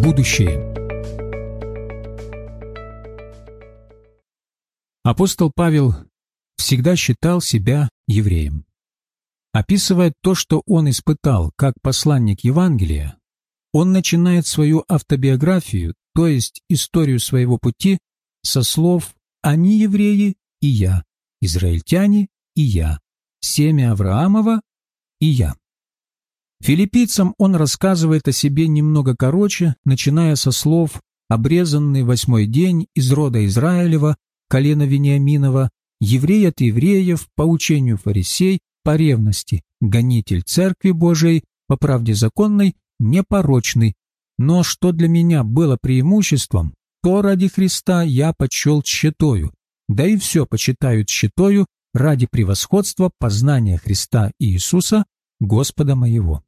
будущее. Апостол Павел всегда считал себя евреем. Описывая то, что он испытал как посланник Евангелия, он начинает свою автобиографию, то есть историю своего пути, со слов «они евреи и я, израильтяне и я, семя Авраамова и я». Филиппийцам он рассказывает о себе немного короче, начиная со слов «обрезанный восьмой день из рода Израилева, колена Вениаминова, еврей от евреев, по учению фарисей, по ревности, гонитель Церкви Божией, по правде законной, непорочный. Но что для меня было преимуществом, то ради Христа я почел тщетою, да и все почитаю тщетою ради превосходства познания Христа и Иисуса, Господа моего.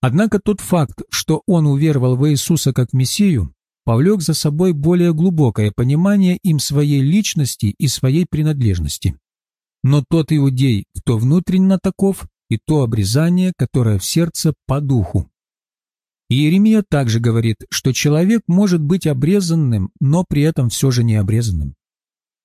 Однако тот факт, что он уверовал в Иисуса как Мессию, повлек за собой более глубокое понимание им своей личности и своей принадлежности. Но тот иудей, кто внутренне таков, и то обрезание, которое в сердце по духу. Иеремия также говорит, что человек может быть обрезанным, но при этом все же не обрезанным.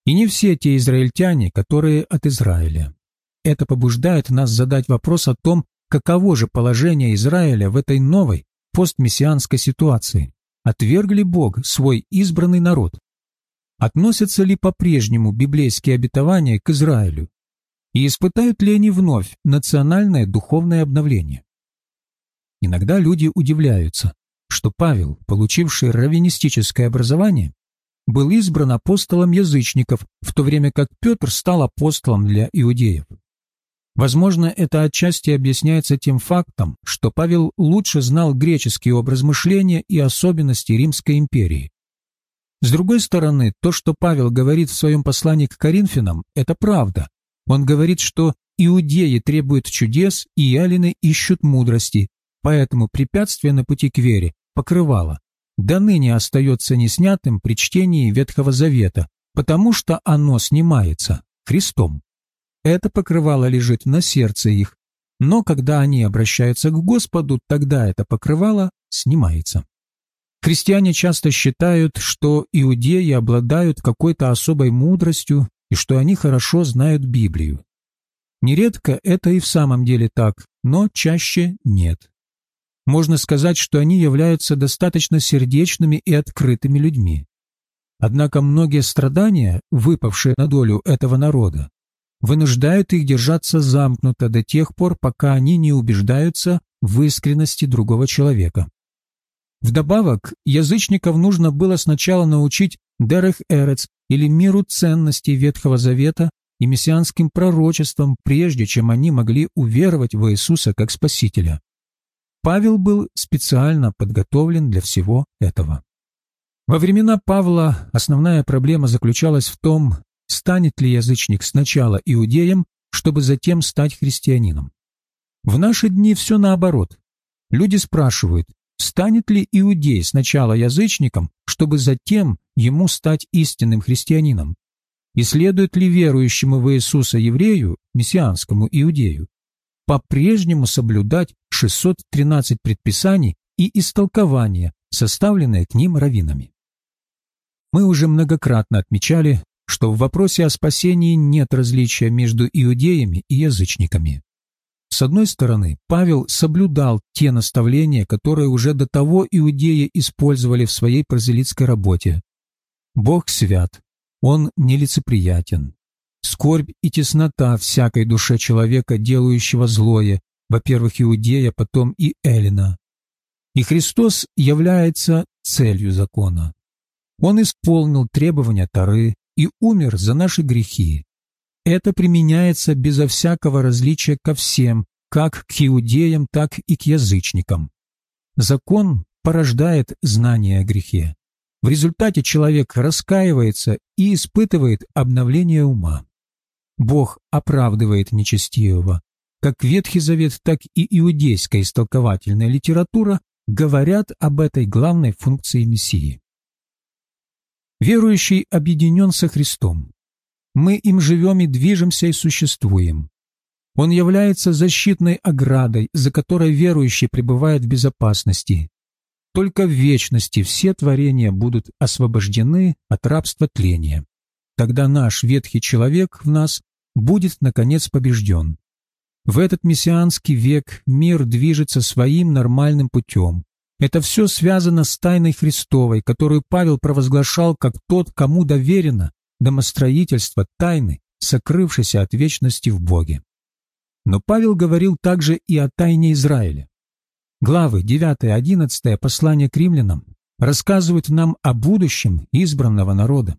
И не все те израильтяне, которые от Израиля. Это побуждает нас задать вопрос о том, каково же положение Израиля в этой новой постмессианской ситуации. Отвергли Бог свой избранный народ? Относятся ли по-прежнему библейские обетования к Израилю? И испытают ли они вновь национальное духовное обновление? Иногда люди удивляются, что Павел, получивший раввинистическое образование, был избран апостолом язычников, в то время как Петр стал апостолом для иудеев. Возможно, это отчасти объясняется тем фактом, что Павел лучше знал греческий образ мышления и особенности Римской империи. С другой стороны, то, что Павел говорит в своем послании к Коринфянам, это правда. Он говорит, что иудеи требуют чудес, и ялины ищут мудрости, поэтому препятствие на пути к вере покрывало. До ныне остается неснятым при чтении Ветхого Завета, потому что оно снимается Христом это покрывало лежит на сердце их, но когда они обращаются к Господу, тогда это покрывало снимается. Христиане часто считают, что иудеи обладают какой-то особой мудростью и что они хорошо знают Библию. Нередко это и в самом деле так, но чаще нет. Можно сказать, что они являются достаточно сердечными и открытыми людьми. Однако многие страдания, выпавшие на долю этого народа, вынуждают их держаться замкнуто до тех пор, пока они не убеждаются в искренности другого человека. Вдобавок, язычников нужно было сначала научить Дерех Эрец или миру ценностей Ветхого Завета и мессианским пророчествам, прежде чем они могли уверовать в Иисуса как Спасителя. Павел был специально подготовлен для всего этого. Во времена Павла основная проблема заключалась в том, станет ли язычник сначала иудеем, чтобы затем стать христианином. В наши дни все наоборот. Люди спрашивают, станет ли иудей сначала язычником, чтобы затем ему стать истинным христианином? И следует ли верующему в Иисуса еврею, мессианскому иудею, по-прежнему соблюдать 613 предписаний и истолкования, составленные к ним раввинами? Мы уже многократно отмечали, что в вопросе о спасении нет различия между иудеями и язычниками. С одной стороны, Павел соблюдал те наставления, которые уже до того иудеи использовали в своей прозелитской работе. Бог свят, Он нелицеприятен. Скорбь и теснота всякой душе человека, делающего злое, во-первых, иудея, потом и Эллина. И Христос является целью закона. Он исполнил требования Тары, и умер за наши грехи. Это применяется безо всякого различия ко всем, как к иудеям, так и к язычникам. Закон порождает знание о грехе. В результате человек раскаивается и испытывает обновление ума. Бог оправдывает нечестивого. Как Ветхий Завет, так и иудейская истолковательная литература говорят об этой главной функции Мессии. Верующий объединен со Христом. Мы им живем и движемся и существуем. Он является защитной оградой, за которой верующий пребывает в безопасности. только в вечности все творения будут освобождены от рабства тления. Тогда наш ветхий человек в нас будет, наконец, побежден. В этот мессианский век мир движется своим нормальным путем. Это все связано с тайной Христовой, которую Павел провозглашал как тот, кому доверено домостроительство тайны, сокрывшейся от вечности в Боге. Но Павел говорил также и о тайне Израиля. Главы 9-11 послания к римлянам рассказывают нам о будущем избранного народа.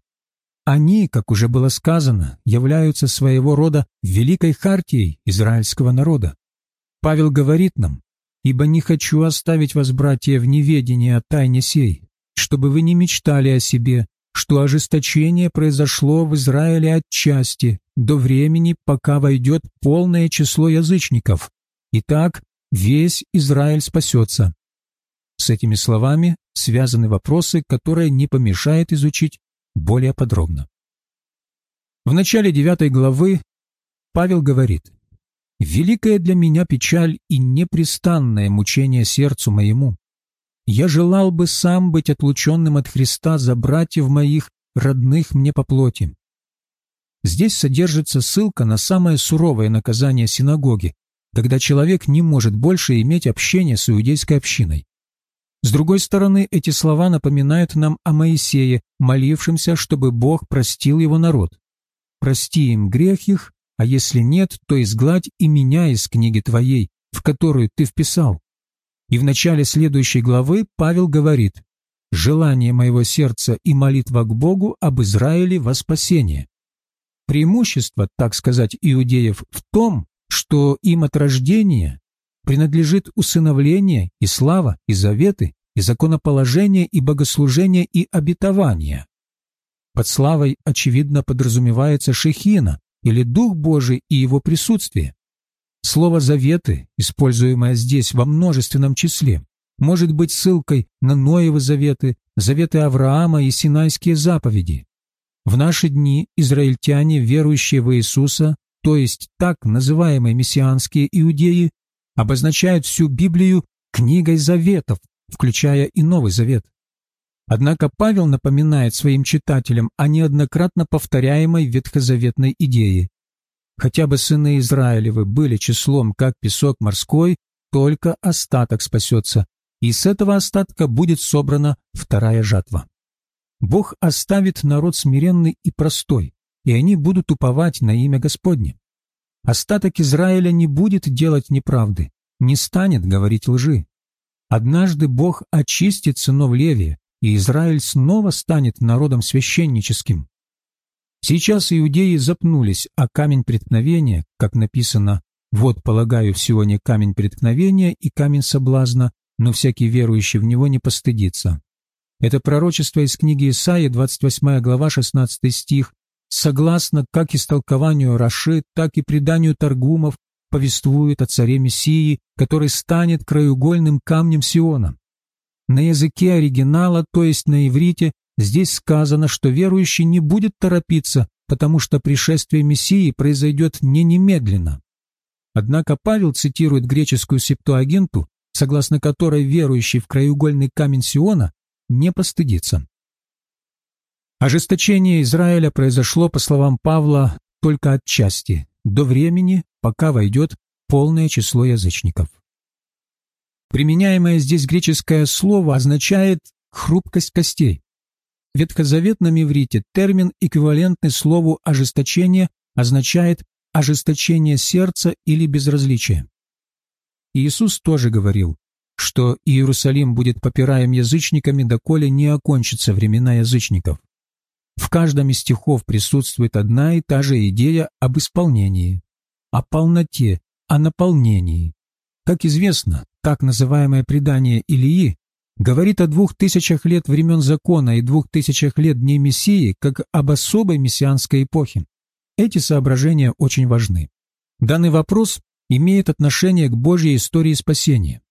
Они, как уже было сказано, являются своего рода великой хартией израильского народа. Павел говорит нам, «Ибо не хочу оставить вас, братья, в неведении о тайне сей, чтобы вы не мечтали о себе, что ожесточение произошло в Израиле отчасти, до времени, пока войдет полное число язычников. Итак, весь Израиль спасется». С этими словами связаны вопросы, которые не помешает изучить более подробно. В начале девятой главы Павел говорит «Великая для меня печаль и непрестанное мучение сердцу моему. Я желал бы сам быть отлученным от Христа за братьев моих, родных мне по плоти». Здесь содержится ссылка на самое суровое наказание синагоги, когда человек не может больше иметь общение с иудейской общиной. С другой стороны, эти слова напоминают нам о Моисее, молившемся, чтобы Бог простил его народ. «Прости им грех их, а если нет, то изгладь и меня из книги твоей, в которую ты вписал». И в начале следующей главы Павел говорит «Желание моего сердца и молитва к Богу об Израиле во спасение». Преимущество, так сказать, иудеев в том, что им от рождения принадлежит усыновление и слава, и заветы, и законоположение, и богослужение, и обетование. Под славой, очевидно, подразумевается шехина, или Дух Божий и его присутствие. Слово «заветы», используемое здесь во множественном числе, может быть ссылкой на Ноевы заветы, заветы Авраама и Синайские заповеди. В наши дни израильтяне, верующие в Иисуса, то есть так называемые мессианские иудеи, обозначают всю Библию книгой заветов, включая и Новый Завет. Однако Павел напоминает своим читателям о неоднократно повторяемой ветхозаветной идее. Хотя бы сыны Израилевы были числом, как песок морской, только остаток спасется, и с этого остатка будет собрана вторая жатва. Бог оставит народ смиренный и простой, и они будут уповать на имя Господне. Остаток Израиля не будет делать неправды, не станет говорить лжи. Однажды Бог очистит сынов Левия, и Израиль снова станет народом священническим. Сейчас иудеи запнулись, а камень преткновения, как написано «Вот, полагаю, всего не камень преткновения и камень соблазна, но всякий верующий в него не постыдится». Это пророчество из книги Исаии, 28 глава, 16 стих, согласно как истолкованию Раши, так и преданию Таргумов, повествует о царе Мессии, который станет краеугольным камнем Сиона. На языке оригинала, то есть на иврите, здесь сказано, что верующий не будет торопиться, потому что пришествие Мессии произойдет не немедленно. Однако Павел цитирует греческую септуагинту, согласно которой верующий в краеугольный камень Сиона не постыдится. Ожесточение Израиля произошло, по словам Павла, только отчасти, до времени, пока войдет полное число язычников. Применяемое здесь греческое слово означает «хрупкость костей». В ветхозаветном иврите термин, эквивалентный слову «ожесточение», означает ожесточение сердца или безразличие. Иисус тоже говорил, что Иерусалим будет попираем язычниками, доколе не окончатся времена язычников. В каждом из стихов присутствует одна и та же идея об исполнении, о полноте, о наполнении. Как известно, так называемое предание Илии говорит о двух тысячах лет времен закона и двух тысячах лет дней Мессии как об особой мессианской эпохе. Эти соображения очень важны. Данный вопрос имеет отношение к Божьей истории спасения.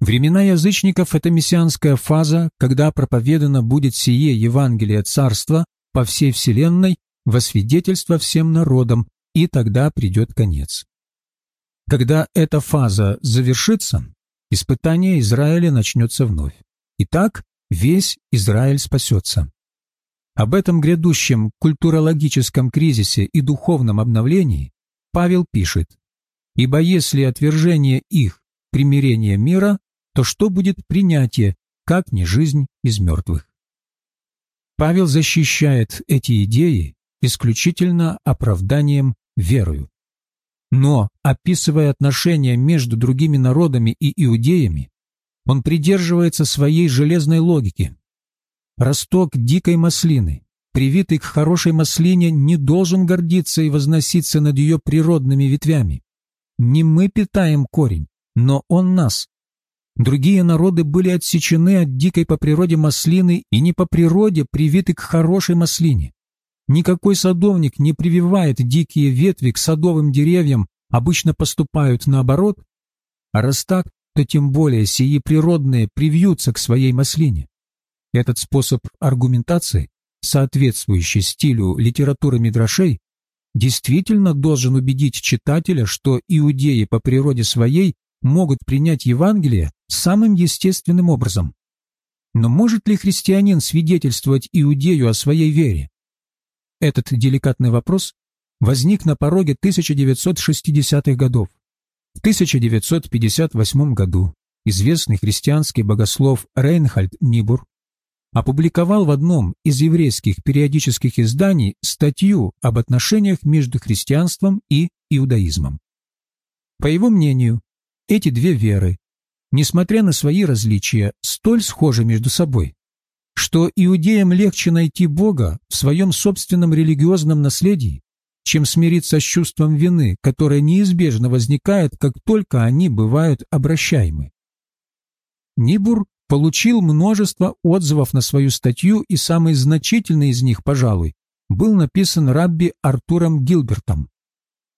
Времена язычников – это мессианская фаза, когда проповедано будет сие Евангелие Царства по всей вселенной во свидетельство всем народам, и тогда придет конец. Когда эта фаза завершится, испытание Израиля начнется вновь. и так весь Израиль спасется. Об этом грядущем культурологическом кризисе и духовном обновлении Павел пишет, «Ибо если отвержение их – примирение мира, то что будет принятие, как не жизнь из мертвых?» Павел защищает эти идеи исключительно оправданием верою. Но, описывая отношения между другими народами и иудеями, он придерживается своей железной логики. Росток дикой маслины, привитый к хорошей маслине, не должен гордиться и возноситься над ее природными ветвями. Не мы питаем корень, но он нас. Другие народы были отсечены от дикой по природе маслины и не по природе привиты к хорошей маслине. Никакой садовник не прививает дикие ветви к садовым деревьям, обычно поступают наоборот, а раз так, то тем более сии природные привьются к своей маслине. Этот способ аргументации, соответствующий стилю литературы Мидрашей, действительно должен убедить читателя, что иудеи по природе своей могут принять Евангелие самым естественным образом. Но может ли христианин свидетельствовать иудею о своей вере? Этот деликатный вопрос возник на пороге 1960-х годов. В 1958 году известный христианский богослов Рейнхальд Нибур опубликовал в одном из еврейских периодических изданий статью об отношениях между христианством и иудаизмом. По его мнению, эти две веры, несмотря на свои различия, столь схожи между собой, что иудеям легче найти Бога в своем собственном религиозном наследии, чем смириться с чувством вины, которое неизбежно возникает, как только они бывают обращаемы. Нибур получил множество отзывов на свою статью, и самый значительный из них, пожалуй, был написан Рабби Артуром Гилбертом.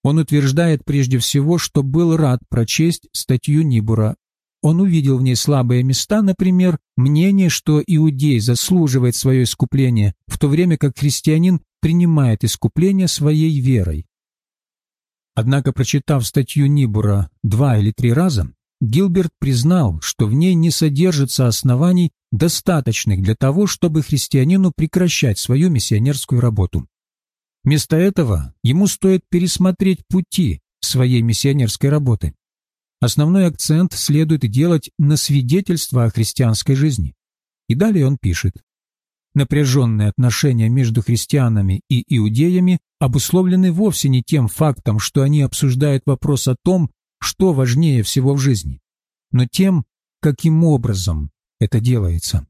Он утверждает прежде всего, что был рад прочесть статью Нибура. Он увидел в ней слабые места, например, мнение, что иудей заслуживает свое искупление, в то время как христианин принимает искупление своей верой. Однако, прочитав статью Нибура два или три раза, Гилберт признал, что в ней не содержится оснований, достаточных для того, чтобы христианину прекращать свою миссионерскую работу. Вместо этого ему стоит пересмотреть пути своей миссионерской работы. Основной акцент следует делать на свидетельство о христианской жизни. И далее он пишет. Напряженные отношения между христианами и иудеями обусловлены вовсе не тем фактом, что они обсуждают вопрос о том, что важнее всего в жизни, но тем, каким образом это делается.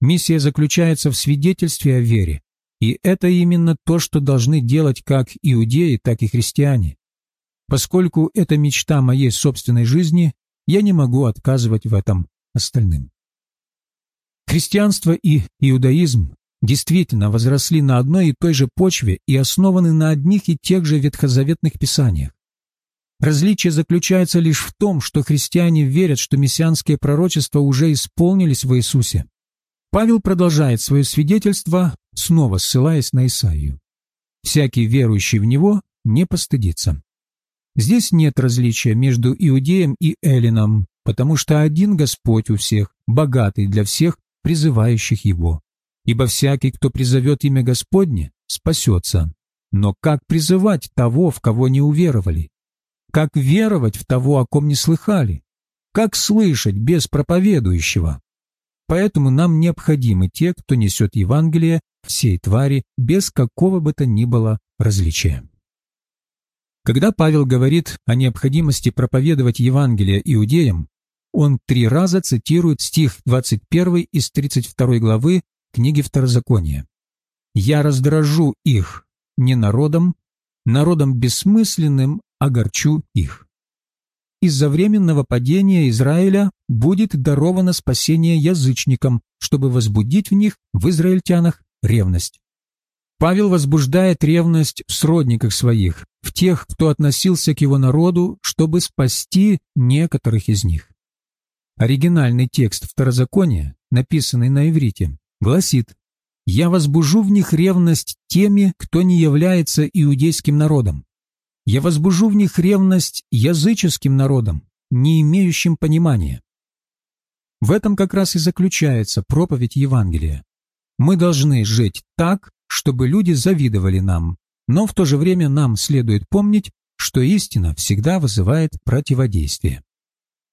Миссия заключается в свидетельстве о вере, и это именно то, что должны делать как иудеи, так и христиане. Поскольку это мечта моей собственной жизни, я не могу отказывать в этом остальным. Христианство и иудаизм действительно возросли на одной и той же почве и основаны на одних и тех же ветхозаветных писаниях. Различие заключается лишь в том, что христиане верят, что мессианские пророчества уже исполнились в Иисусе. Павел продолжает свое свидетельство, снова ссылаясь на Исаию. «Всякий верующий в Него не постыдится». Здесь нет различия между иудеем и эллином, потому что один Господь у всех, богатый для всех, призывающих его. Ибо всякий, кто призовет имя Господне, спасется. Но как призывать того, в кого не уверовали? Как веровать в того, о ком не слыхали? Как слышать без проповедующего? Поэтому нам необходимы те, кто несет Евангелие всей твари без какого бы то ни было различия. Когда Павел говорит о необходимости проповедовать Евангелие иудеям, он три раза цитирует стих 21 из 32 главы книги Второзакония. «Я раздражу их не народом, народом бессмысленным огорчу их». Из-за временного падения Израиля будет даровано спасение язычникам, чтобы возбудить в них, в израильтянах, ревность. Павел возбуждает ревность в сродниках своих, в тех, кто относился к его народу, чтобы спасти некоторых из них. Оригинальный текст Второзакония, написанный на иврите, гласит «Я возбужу в них ревность теми, кто не является иудейским народом. Я возбужу в них ревность языческим народом, не имеющим понимания». В этом как раз и заключается проповедь Евангелия. Мы должны жить так, чтобы люди завидовали нам, но в то же время нам следует помнить, что истина всегда вызывает противодействие.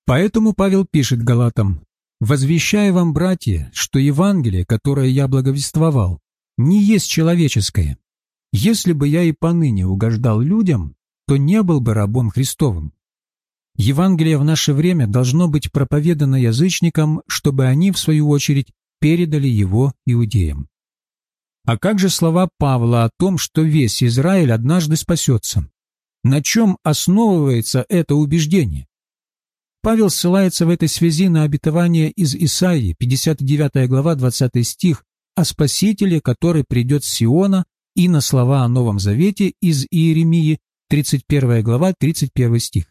Поэтому Павел пишет Галатам, «Возвещаю вам, братья, что Евангелие, которое я благовествовал, не есть человеческое. Если бы я и поныне угождал людям, то не был бы рабом Христовым. Евангелие в наше время должно быть проповедано язычникам, чтобы они, в свою очередь, передали его иудеям. А как же слова Павла о том, что весь Израиль однажды спасется? На чем основывается это убеждение? Павел ссылается в этой связи на обетование из Исаии, 59 глава, 20 стих, о Спасителе, который придет с Сиона, и на слова о Новом Завете из Иеремии, 31 глава, 31 стих.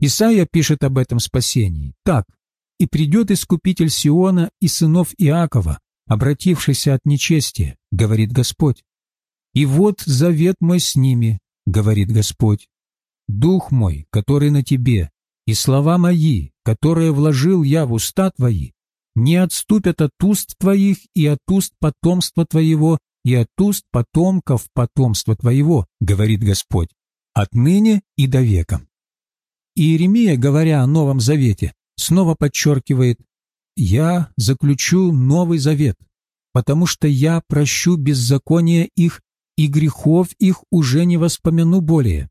Исаия пишет об этом спасении так. «И придет Искупитель Сиона и сынов Иакова, обратившийся от нечестия, говорит Господь. И вот завет мой с ними, говорит Господь. Дух мой, который на тебе, и слова мои, которые вложил я в уста твои, не отступят от уст твоих и от уст потомства твоего и от уст потомков потомства твоего, говорит Господь, отныне и до века. Иеремия, говоря о Новом Завете, снова подчеркивает «Я заключу Новый Завет, потому что я прощу беззаконие их и грехов их уже не воспомяну более».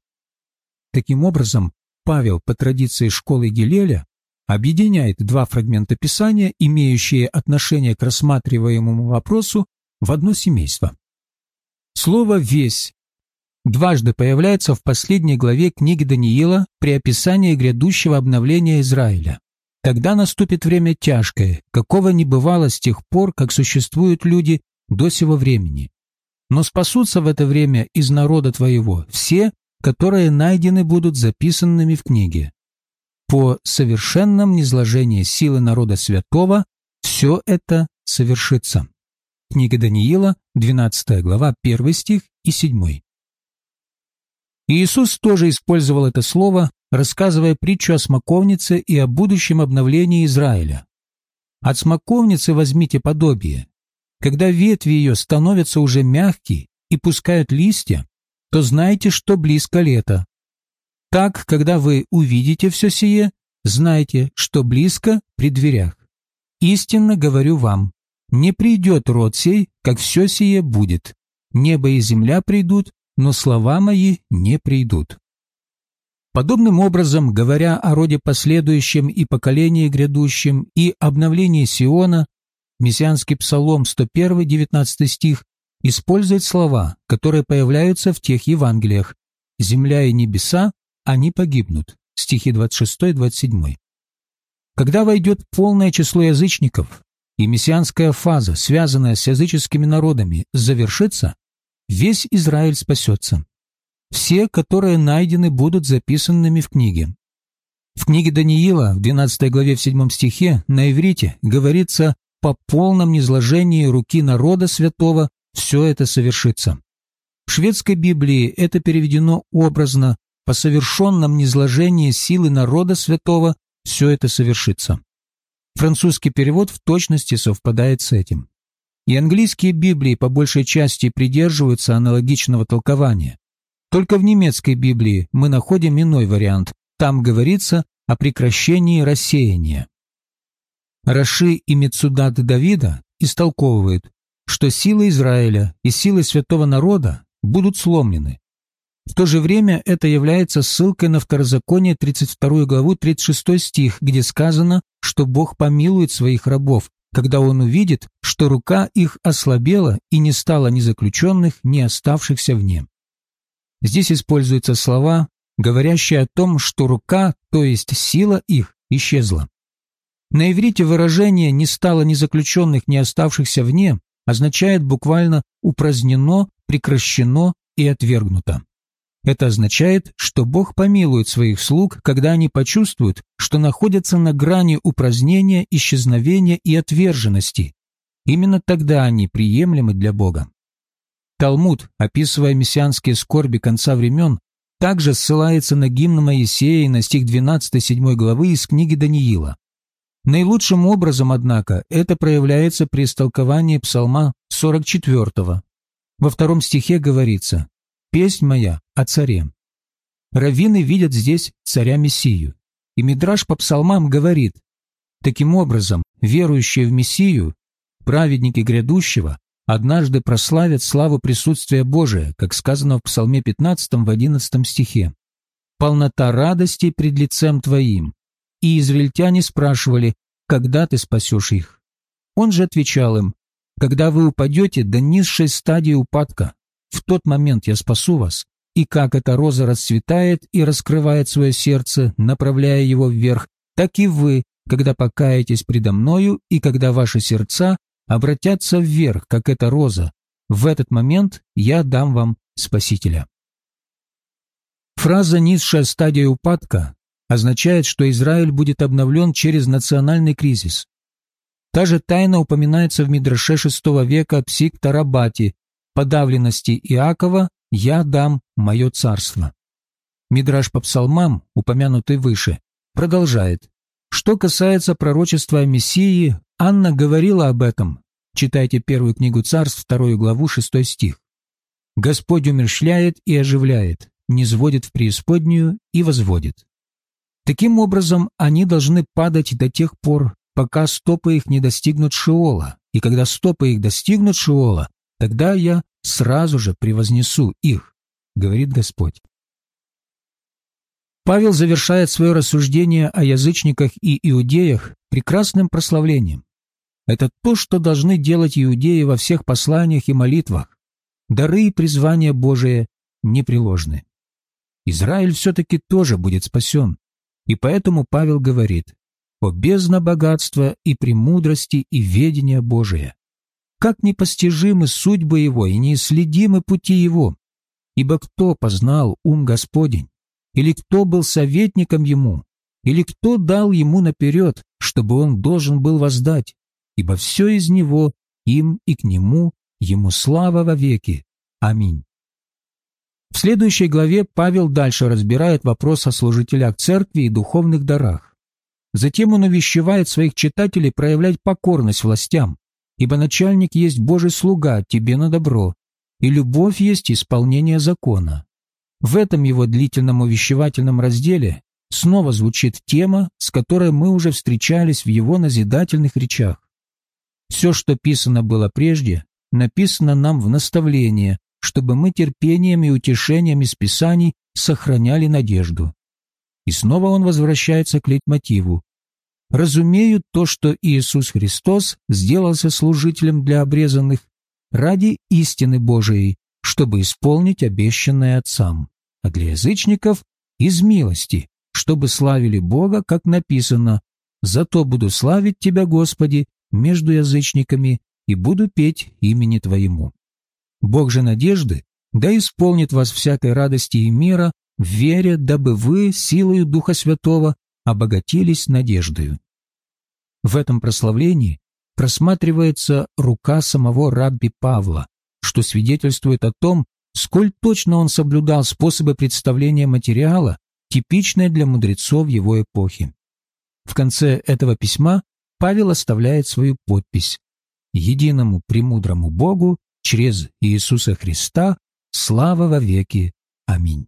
Таким образом, Павел по традиции школы Гилеля объединяет два фрагмента Писания, имеющие отношение к рассматриваемому вопросу, в одно семейство. Слово «весь» дважды появляется в последней главе книги Даниила при описании грядущего обновления Израиля. Тогда наступит время тяжкое, какого не бывало с тех пор, как существуют люди до сего времени. Но спасутся в это время из народа твоего все, которые найдены будут записанными в книге по совершенном низложении силы народа святого все это совершится. Книга Даниила, 12 глава, 1 стих и 7. Иисус тоже использовал это слово, рассказывая притчу о смоковнице и о будущем обновлении Израиля. От смоковницы возьмите подобие. Когда ветви ее становятся уже мягкие и пускают листья, то знайте, что близко лето, так, когда вы увидите все сие, знайте, что близко при дверях. Истинно говорю вам, не придет род сей, как все сие будет. Небо и земля придут, но слова мои не придут. Подобным образом, говоря о роде последующем и поколении грядущем и обновлении Сиона, Мессианский псалом 101, 19 стих, использует слова, которые появляются в тех Евангелиях «Земля и небеса они погибнут. Стихи 26-27. Когда войдет полное число язычников, и мессианская фаза, связанная с языческими народами, завершится, весь Израиль спасется. Все, которые найдены, будут записанными в книге. В книге Даниила, в 12 главе в 7 стихе, на иврите говорится «по полном низложении руки народа святого все это совершится». В шведской Библии это переведено образно по совершенном низложении силы народа святого все это совершится. Французский перевод в точности совпадает с этим. И английские Библии по большей части придерживаются аналогичного толкования. Только в немецкой Библии мы находим иной вариант. Там говорится о прекращении рассеяния. Раши и Мецудат Давида истолковывают, что силы Израиля и силы святого народа будут сломлены, в то же время это является ссылкой на Второзаконие 32 главу 36 стих, где сказано, что Бог помилует своих рабов, когда Он увидит, что рука их ослабела и не стало ни заключенных, ни оставшихся вне. Здесь используются слова, говорящие о том, что рука, то есть сила их, исчезла. На иврите выражение «не стало ни заключенных, ни оставшихся вне» означает буквально «упразднено», «прекращено» и «отвергнуто». Это означает, что Бог помилует своих слуг, когда они почувствуют, что находятся на грани упразднения, исчезновения и отверженности. Именно тогда они приемлемы для Бога. Талмуд, описывая мессианские скорби конца времен, также ссылается на гимн Моисея и на стих 12-7 главы из книги Даниила. Наилучшим образом, однако, это проявляется при истолковании Псалма 44. Во втором стихе говорится «Песнь моя о царе». Раввины видят здесь царя-мессию, и Мидраш по псалмам говорит Таким образом, верующие в Мессию, праведники грядущего, однажды прославят славу присутствия Божия, как сказано в Псалме 15 в 11 стихе. «Полнота радости пред лицем Твоим». И израильтяне спрашивали, когда Ты спасешь их? Он же отвечал им, когда вы упадете до низшей стадии упадка, в тот момент я спасу вас, и как эта роза расцветает и раскрывает свое сердце, направляя его вверх, так и вы, когда покаетесь предо мною и когда ваши сердца обратятся вверх, как эта роза, в этот момент я дам вам Спасителя. Фраза «низшая стадия упадка» означает, что Израиль будет обновлен через национальный кризис. Та же тайна упоминается в Мидраше VI века Псик Тарабати «Подавленности Иакова я дам мое царство». Мидраш по псалмам, упомянутый выше, продолжает что касается пророчества о Мессии, Анна говорила об этом. Читайте первую книгу царств, вторую главу, шестой стих. «Господь умершляет и оживляет, низводит в преисподнюю и возводит». Таким образом, они должны падать до тех пор, пока стопы их не достигнут Шиола, и когда стопы их достигнут Шиола, тогда я сразу же превознесу их, говорит Господь. Павел завершает свое рассуждение о язычниках и иудеях прекрасным прославлением. Это то, что должны делать иудеи во всех посланиях и молитвах. Дары и призвания Божие непреложны. Израиль все-таки тоже будет спасен. И поэтому Павел говорит о бездна богатства и премудрости и ведения Божия. Как непостижимы судьбы его и неисследимы пути его. Ибо кто познал ум Господень? Или кто был советником ему? Или кто дал ему наперед, чтобы он должен был воздать? Ибо все из него, им и к нему, ему слава во веки. Аминь. В следующей главе Павел дальше разбирает вопрос о служителях церкви и духовных дарах. Затем он увещевает своих читателей проявлять покорность властям, ибо начальник есть Божий слуга тебе на добро, и любовь есть исполнение закона. В этом его длительном увещевательном разделе снова звучит тема, с которой мы уже встречались в его назидательных речах. Все, что писано было прежде, написано нам в наставление, чтобы мы терпением и утешением из Писаний сохраняли надежду. И снова он возвращается к лейтмотиву. «Разумею то, что Иисус Христос сделался служителем для обрезанных ради истины Божией, чтобы исполнить обещанное Отцам, а для язычников — из милости, чтобы славили Бога, как написано, «Зато буду славить Тебя, Господи, между язычниками и буду петь имени Твоему». Бог же надежды да исполнит вас всякой радости и мира в вере, дабы вы силою Духа Святого обогатились надеждою. В этом прославлении просматривается рука самого рабби Павла, что свидетельствует о том, сколь точно он соблюдал способы представления материала, типичные для мудрецов его эпохи. В конце этого письма Павел оставляет свою подпись «Единому премудрому Богу через Иисуса Христа слава во веки. Аминь».